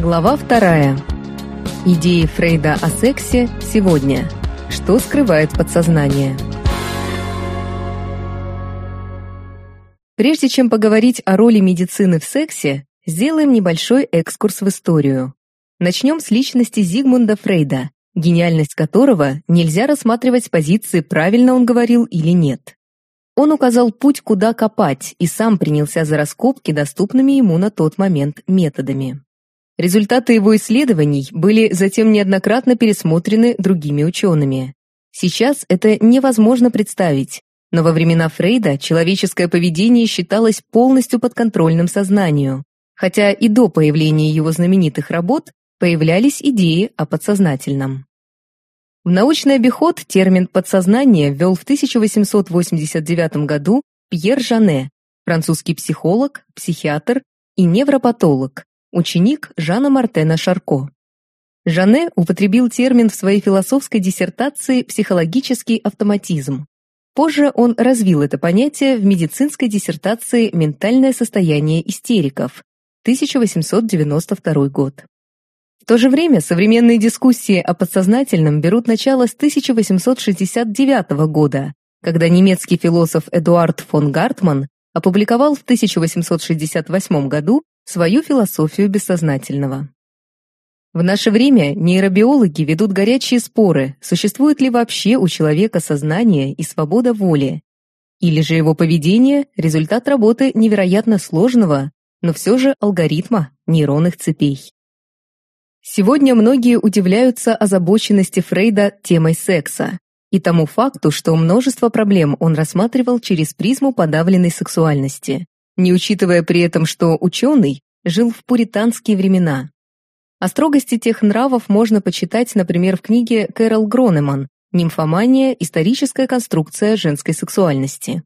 Глава вторая. Идеи Фрейда о сексе сегодня. Что скрывает подсознание? Прежде чем поговорить о роли медицины в сексе, сделаем небольшой экскурс в историю. Начнем с личности Зигмунда Фрейда, гениальность которого нельзя рассматривать с позиции, правильно он говорил или нет. Он указал путь, куда копать, и сам принялся за раскопки доступными ему на тот момент методами. Результаты его исследований были затем неоднократно пересмотрены другими учеными. Сейчас это невозможно представить, но во времена Фрейда человеческое поведение считалось полностью подконтрольным сознанию, хотя и до появления его знаменитых работ появлялись идеи о подсознательном. В научный обиход термин «подсознание» ввел в 1889 году Пьер Жане, французский психолог, психиатр и невропатолог, ученик Жана Мартена Шарко. Жане употребил термин в своей философской диссертации «Психологический автоматизм». Позже он развил это понятие в медицинской диссертации «Ментальное состояние истериков» 1892 год. В то же время современные дискуссии о подсознательном берут начало с 1869 года, когда немецкий философ Эдуард фон Гартман опубликовал в 1868 году свою философию бессознательного. В наше время нейробиологи ведут горячие споры, существует ли вообще у человека сознание и свобода воли, или же его поведение – результат работы невероятно сложного, но все же алгоритма нейронных цепей. Сегодня многие удивляются озабоченности Фрейда темой секса и тому факту, что множество проблем он рассматривал через призму подавленной сексуальности не учитывая при этом, что ученый жил в пуританские времена. О строгости тех нравов можно почитать, например, в книге Кэрол Гронеман «Нимфомания. Историческая конструкция женской сексуальности».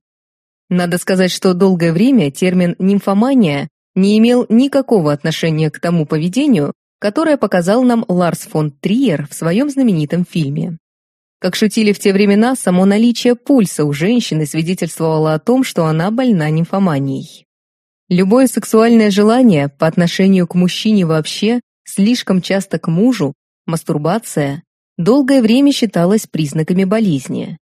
Надо сказать, что долгое время термин «нимфомания» не имел никакого отношения к тому поведению, которое показал нам Ларс фон Триер в своем знаменитом фильме. Как шутили в те времена, само наличие пульса у женщины свидетельствовало о том, что она больна нимфоманией. Любое сексуальное желание по отношению к мужчине вообще, слишком часто к мужу, мастурбация, долгое время считалось признаками болезни.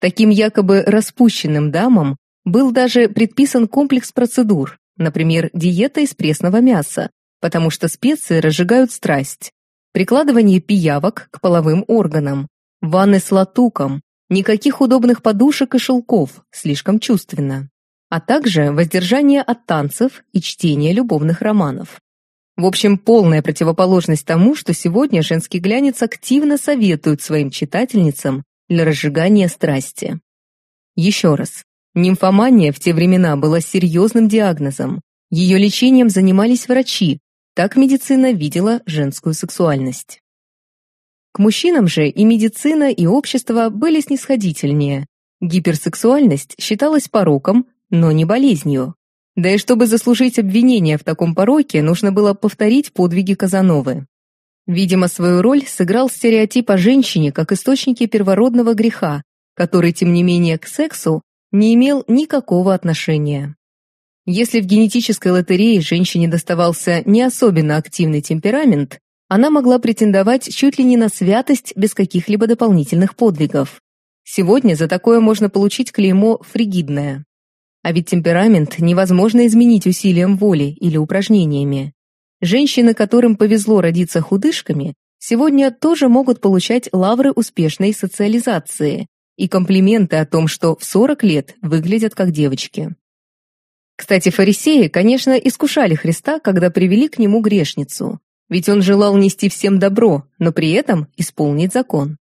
Таким якобы распущенным дамам был даже предписан комплекс процедур, например, диета из пресного мяса, потому что специи разжигают страсть, прикладывание пиявок к половым органам, Ванны с латуком, никаких удобных подушек и шелков, слишком чувственно. А также воздержание от танцев и чтения любовных романов. В общем, полная противоположность тому, что сегодня женский глянец активно советует своим читательницам для разжигания страсти. Еще раз, нимфомания в те времена была серьезным диагнозом. Ее лечением занимались врачи, так медицина видела женскую сексуальность. К мужчинам же и медицина, и общество были снисходительнее. Гиперсексуальность считалась пороком, но не болезнью. Да и чтобы заслужить обвинение в таком пороке, нужно было повторить подвиги Казановы. Видимо, свою роль сыграл стереотип о женщине как источнике первородного греха, который, тем не менее, к сексу не имел никакого отношения. Если в генетической лотерее женщине доставался не особенно активный темперамент, она могла претендовать чуть ли не на святость без каких-либо дополнительных подвигов. Сегодня за такое можно получить клеймо «фригидное». А ведь темперамент невозможно изменить усилием воли или упражнениями. Женщины, которым повезло родиться худышками, сегодня тоже могут получать лавры успешной социализации и комплименты о том, что в 40 лет выглядят как девочки. Кстати, фарисеи, конечно, искушали Христа, когда привели к нему грешницу. Ведь он желал нести всем добро, но при этом исполнить закон.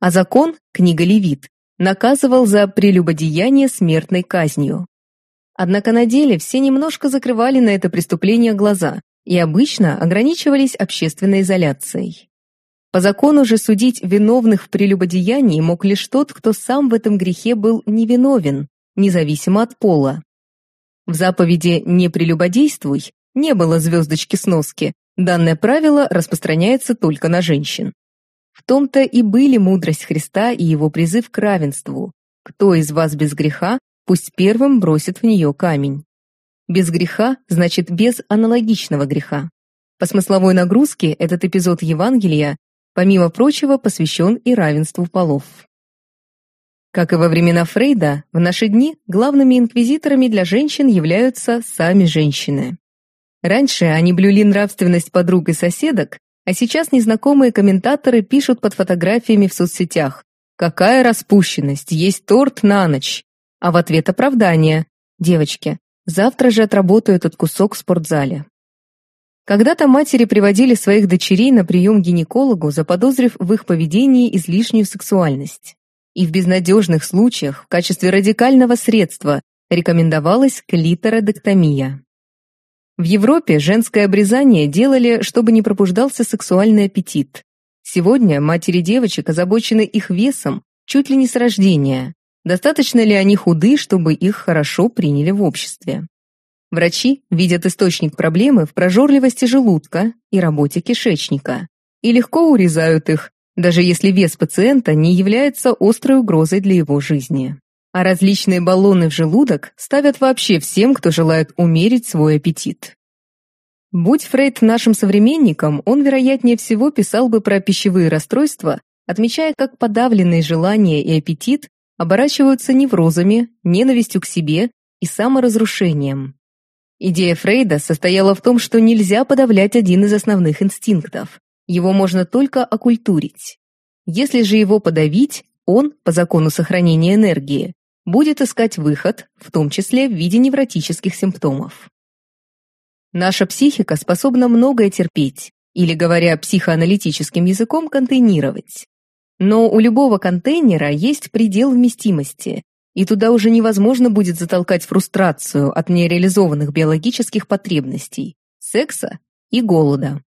А закон, книга Левит, наказывал за прелюбодеяние смертной казнью. Однако на деле все немножко закрывали на это преступление глаза и обычно ограничивались общественной изоляцией. По закону же судить виновных в прелюбодеянии мог лишь тот, кто сам в этом грехе был невиновен, независимо от пола. В заповеди «не прелюбодействуй» не было звездочки-сноски, Данное правило распространяется только на женщин. В том-то и были мудрость Христа и его призыв к равенству. Кто из вас без греха, пусть первым бросит в нее камень. Без греха значит без аналогичного греха. По смысловой нагрузке этот эпизод Евангелия, помимо прочего, посвящен и равенству полов. Как и во времена Фрейда, в наши дни главными инквизиторами для женщин являются сами женщины. Раньше они блюли нравственность подруг и соседок, а сейчас незнакомые комментаторы пишут под фотографиями в соцсетях «Какая распущенность! Есть торт на ночь!» А в ответ оправдание «Девочки, завтра же отработаю этот кусок в спортзале». Когда-то матери приводили своих дочерей на прием к гинекологу, заподозрив в их поведении излишнюю сексуальность. И в безнадежных случаях в качестве радикального средства рекомендовалась клитородектомия. В Европе женское обрезание делали, чтобы не пробуждался сексуальный аппетит. Сегодня матери девочек озабочены их весом чуть ли не с рождения. Достаточно ли они худы, чтобы их хорошо приняли в обществе? Врачи видят источник проблемы в прожорливости желудка и работе кишечника и легко урезают их, даже если вес пациента не является острой угрозой для его жизни. А различные баллоны в желудок ставят вообще всем, кто желает умерить свой аппетит. Будь Фрейд нашим современником, он, вероятнее всего, писал бы про пищевые расстройства, отмечая, как подавленные желания и аппетит оборачиваются неврозами, ненавистью к себе и саморазрушением. Идея Фрейда состояла в том, что нельзя подавлять один из основных инстинктов. Его можно только окультурить. Если же его подавить, он, по закону сохранения энергии, будет искать выход, в том числе в виде невротических симптомов. Наша психика способна многое терпеть, или, говоря психоаналитическим языком, контейнировать. Но у любого контейнера есть предел вместимости, и туда уже невозможно будет затолкать фрустрацию от нереализованных биологических потребностей, секса и голода.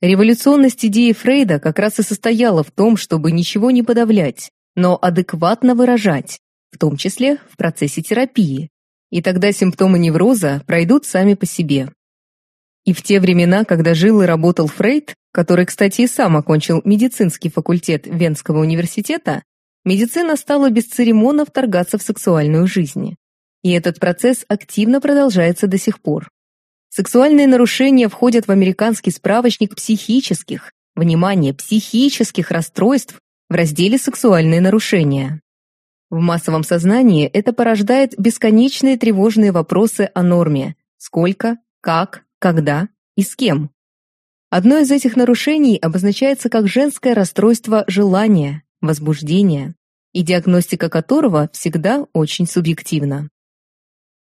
Революционность идеи Фрейда как раз и состояла в том, чтобы ничего не подавлять, но адекватно выражать, в том числе в процессе терапии. И тогда симптомы невроза пройдут сами по себе. И в те времена, когда жил и работал Фрейд, который, кстати, и сам окончил медицинский факультет Венского университета, медицина стала бесцеремонно вторгаться в сексуальную жизнь. И этот процесс активно продолжается до сих пор. Сексуальные нарушения входят в американский справочник психических, внимание, психических расстройств в разделе «Сексуальные нарушения». В массовом сознании это порождает бесконечные тревожные вопросы о норме – сколько, как, когда и с кем. Одно из этих нарушений обозначается как женское расстройство желания, возбуждения, и диагностика которого всегда очень субъективна.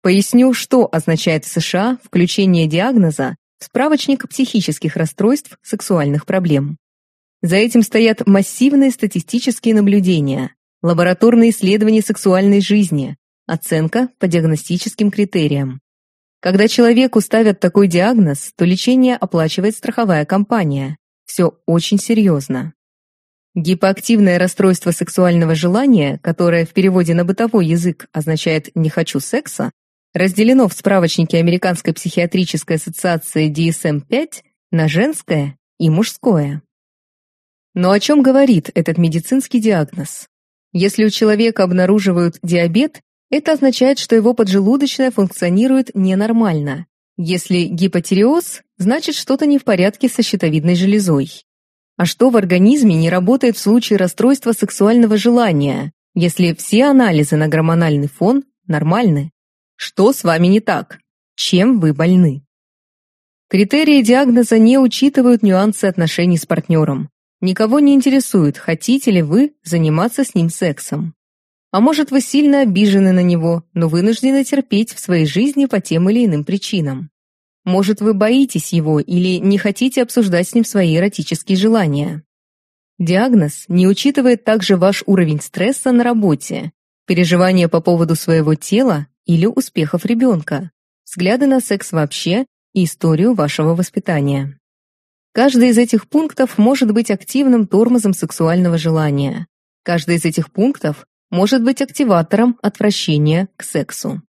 Поясню, что означает в США включение диагноза в справочник психических расстройств сексуальных проблем. За этим стоят массивные статистические наблюдения, лабораторные исследования сексуальной жизни, оценка по диагностическим критериям. Когда человеку ставят такой диагноз, то лечение оплачивает страховая компания. Все очень серьезно. Гипоактивное расстройство сексуального желания, которое в переводе на бытовой язык означает «не хочу секса», разделено в справочнике Американской психиатрической ассоциации DSM-5 на женское и мужское. Но о чем говорит этот медицинский диагноз? Если у человека обнаруживают диабет, это означает, что его поджелудочная функционирует ненормально. Если гипотиреоз, значит что-то не в порядке со щитовидной железой. А что в организме не работает в случае расстройства сексуального желания, если все анализы на гормональный фон нормальны? Что с вами не так? Чем вы больны? Критерии диагноза не учитывают нюансы отношений с партнером. Никого не интересует, хотите ли вы заниматься с ним сексом. А может, вы сильно обижены на него, но вынуждены терпеть в своей жизни по тем или иным причинам. Может, вы боитесь его или не хотите обсуждать с ним свои эротические желания. Диагноз не учитывает также ваш уровень стресса на работе, переживания по поводу своего тела или успехов ребенка, взгляды на секс вообще и историю вашего воспитания. Каждый из этих пунктов может быть активным тормозом сексуального желания. Каждый из этих пунктов может быть активатором отвращения к сексу.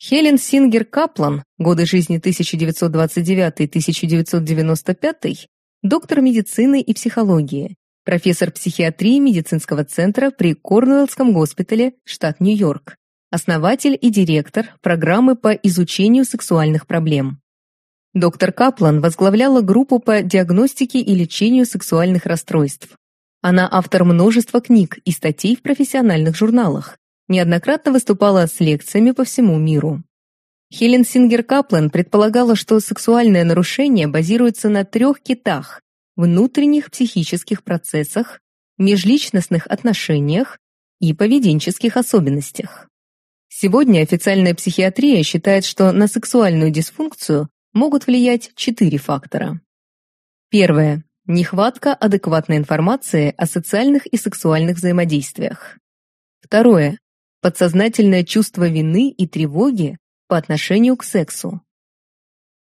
Хелен Сингер Каплан, годы жизни 1929-1995, доктор медицины и психологии, профессор психиатрии медицинского центра при Корнуэллском госпитале, штат Нью-Йорк, основатель и директор программы по изучению сексуальных проблем. Доктор Каплан возглавляла группу по диагностике и лечению сексуальных расстройств. Она автор множества книг и статей в профессиональных журналах, неоднократно выступала с лекциями по всему миру. Хелен Сингер Каплан предполагала, что сексуальное нарушение базируется на трех китах – внутренних психических процессах, межличностных отношениях и поведенческих особенностях. Сегодня официальная психиатрия считает, что на сексуальную дисфункцию могут влиять четыре фактора. Первое. Нехватка адекватной информации о социальных и сексуальных взаимодействиях. Второе. Подсознательное чувство вины и тревоги по отношению к сексу.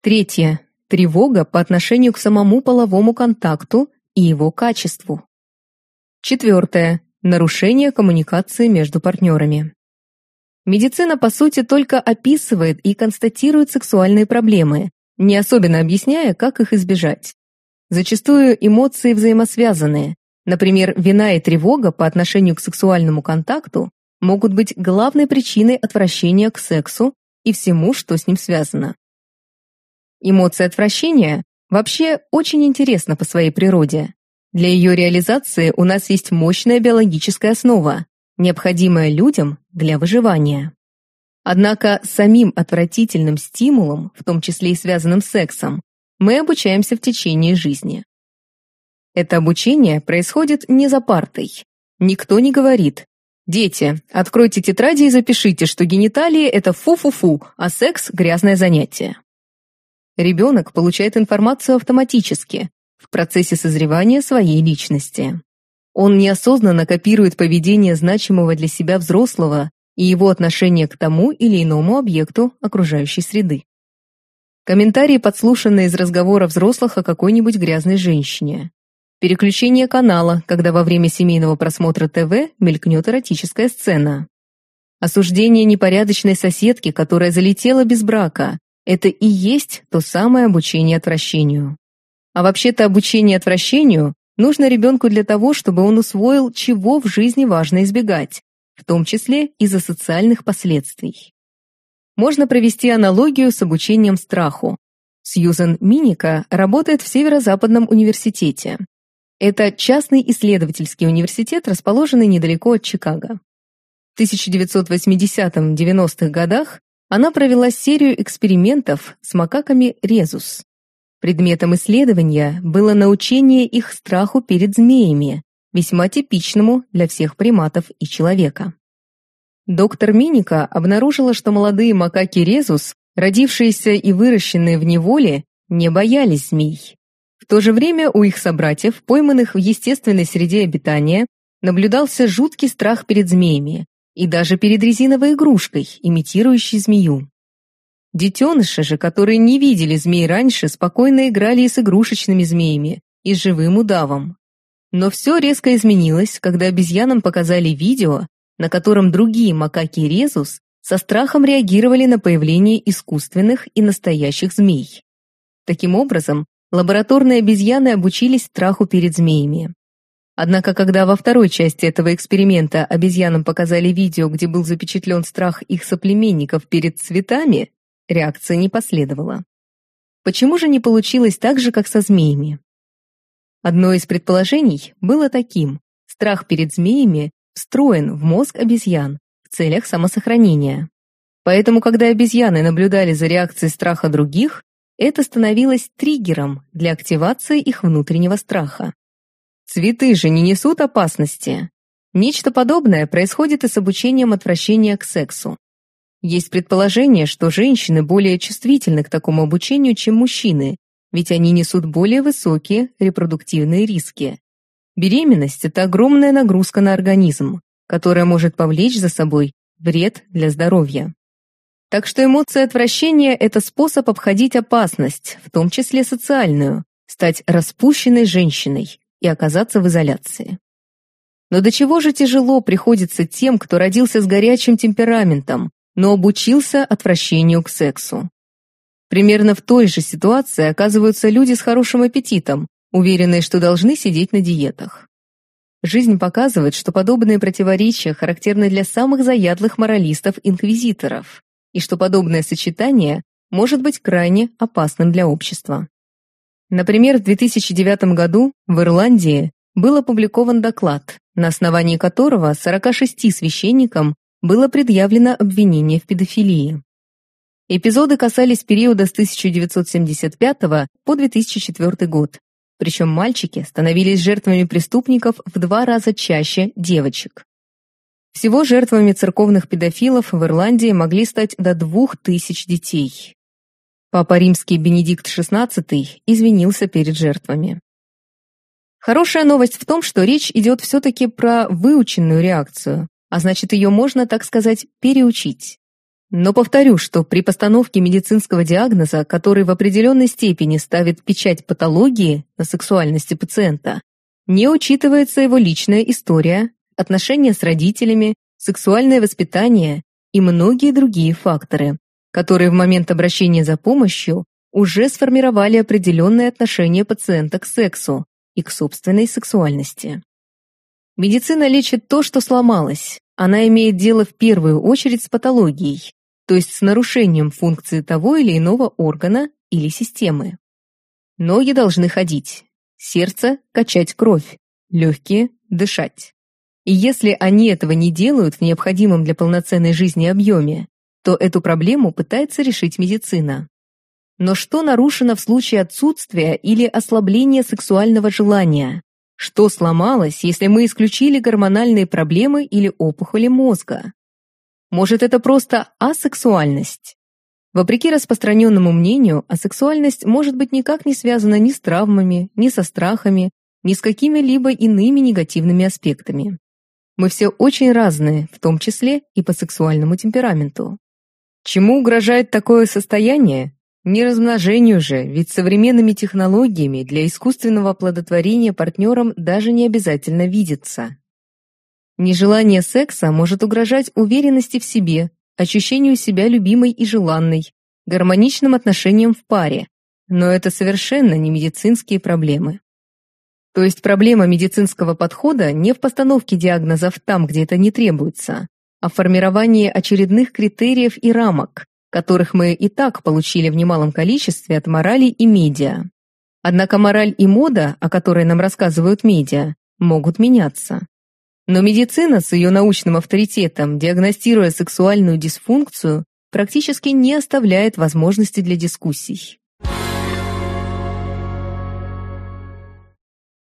Третье. Тревога по отношению к самому половому контакту и его качеству. Четвертое. Нарушение коммуникации между партнерами. Медицина, по сути, только описывает и констатирует сексуальные проблемы, не особенно объясняя, как их избежать. Зачастую эмоции взаимосвязаны. Например, вина и тревога по отношению к сексуальному контакту могут быть главной причиной отвращения к сексу и всему, что с ним связано. Эмоция отвращения вообще очень интересна по своей природе. Для ее реализации у нас есть мощная биологическая основа, необходимая людям для выживания. Однако самим отвратительным стимулом, в том числе и связанным с сексом, мы обучаемся в течение жизни. Это обучение происходит не за партой. Никто не говорит «Дети, откройте тетради и запишите, что гениталии – это фу-фу-фу, а секс – грязное занятие». Ребенок получает информацию автоматически, в процессе созревания своей личности. Он неосознанно копирует поведение значимого для себя взрослого и его отношение к тому или иному объекту окружающей среды. Комментарии, подслушанные из разговора взрослых о какой-нибудь грязной женщине. Переключение канала, когда во время семейного просмотра ТВ мелькнет эротическая сцена. Осуждение непорядочной соседки, которая залетела без брака. Это и есть то самое обучение отвращению. А вообще-то обучение отвращению нужно ребенку для того, чтобы он усвоил, чего в жизни важно избегать, в том числе из-за социальных последствий. Можно провести аналогию с обучением страху. Сьюзен Миника работает в Северо-Западном университете. Это частный исследовательский университет, расположенный недалеко от Чикаго. В 1980-90-х годах она провела серию экспериментов с макаками резус. Предметом исследования было научение их страху перед змеями, весьма типичному для всех приматов и человека. Доктор Миника обнаружила, что молодые макаки резус, родившиеся и выращенные в неволе, не боялись змей. В то же время у их собратьев, пойманных в естественной среде обитания, наблюдался жуткий страх перед змеями и даже перед резиновой игрушкой, имитирующей змею. Детеныши же, которые не видели змей раньше, спокойно играли и с игрушечными змеями, и с живым удавом. Но все резко изменилось, когда обезьянам показали видео, на котором другие макаки резус со страхом реагировали на появление искусственных и настоящих змей. Таким образом, лабораторные обезьяны обучились страху перед змеями. Однако, когда во второй части этого эксперимента обезьянам показали видео, где был запечатлен страх их соплеменников перед цветами, реакция не последовала. Почему же не получилось так же, как со змеями? Одно из предположений было таким. Страх перед змеями встроен в мозг обезьян в целях самосохранения. Поэтому, когда обезьяны наблюдали за реакцией страха других, это становилось триггером для активации их внутреннего страха. Цветы же не несут опасности. Нечто подобное происходит и с обучением отвращения к сексу. Есть предположение, что женщины более чувствительны к такому обучению, чем мужчины, ведь они несут более высокие репродуктивные риски. Беременность – это огромная нагрузка на организм, которая может повлечь за собой вред для здоровья. Так что эмоция отвращения – это способ обходить опасность, в том числе социальную, стать распущенной женщиной и оказаться в изоляции. Но до чего же тяжело приходится тем, кто родился с горячим темпераментом, но обучился отвращению к сексу. Примерно в той же ситуации оказываются люди с хорошим аппетитом, уверенные, что должны сидеть на диетах. Жизнь показывает, что подобные противоречия характерны для самых заядлых моралистов-инквизиторов, и что подобное сочетание может быть крайне опасным для общества. Например, в 2009 году в Ирландии был опубликован доклад, на основании которого 46 священникам было предъявлено обвинение в педофилии. Эпизоды касались периода с 1975 по 2004 год, причем мальчики становились жертвами преступников в два раза чаще девочек. Всего жертвами церковных педофилов в Ирландии могли стать до двух тысяч детей. Папа Римский Бенедикт XVI извинился перед жертвами. Хорошая новость в том, что речь идет все-таки про выученную реакцию, а значит, ее можно, так сказать, переучить. Но повторю, что при постановке медицинского диагноза, который в определенной степени ставит печать патологии на сексуальности пациента, не учитывается его личная история, отношения с родителями, сексуальное воспитание и многие другие факторы, которые в момент обращения за помощью уже сформировали определенное отношение пациента к сексу, и к собственной сексуальности. Медицина лечит то, что сломалось. Она имеет дело в первую очередь с патологией, то есть с нарушением функции того или иного органа или системы. Ноги должны ходить, сердце – качать кровь, легкие – дышать. И если они этого не делают в необходимом для полноценной жизни объеме, то эту проблему пытается решить медицина. Но что нарушено в случае отсутствия или ослабления сексуального желания? Что сломалось, если мы исключили гормональные проблемы или опухоли мозга? Может, это просто асексуальность? Вопреки распространенному мнению, асексуальность может быть никак не связана ни с травмами, ни со страхами, ни с какими-либо иными негативными аспектами. Мы все очень разные, в том числе и по сексуальному темпераменту. Чему угрожает такое состояние? Не размножению же, ведь современными технологиями для искусственного оплодотворения партнерам даже не обязательно видеться. Нежелание секса может угрожать уверенности в себе, ощущению себя любимой и желанной, гармоничным отношениям в паре, но это совершенно не медицинские проблемы. То есть проблема медицинского подхода не в постановке диагнозов там, где это не требуется, а в формировании очередных критериев и рамок, которых мы и так получили в немалом количестве от морали и медиа. Однако мораль и мода, о которой нам рассказывают медиа, могут меняться. Но медицина с ее научным авторитетом, диагностируя сексуальную дисфункцию, практически не оставляет возможности для дискуссий.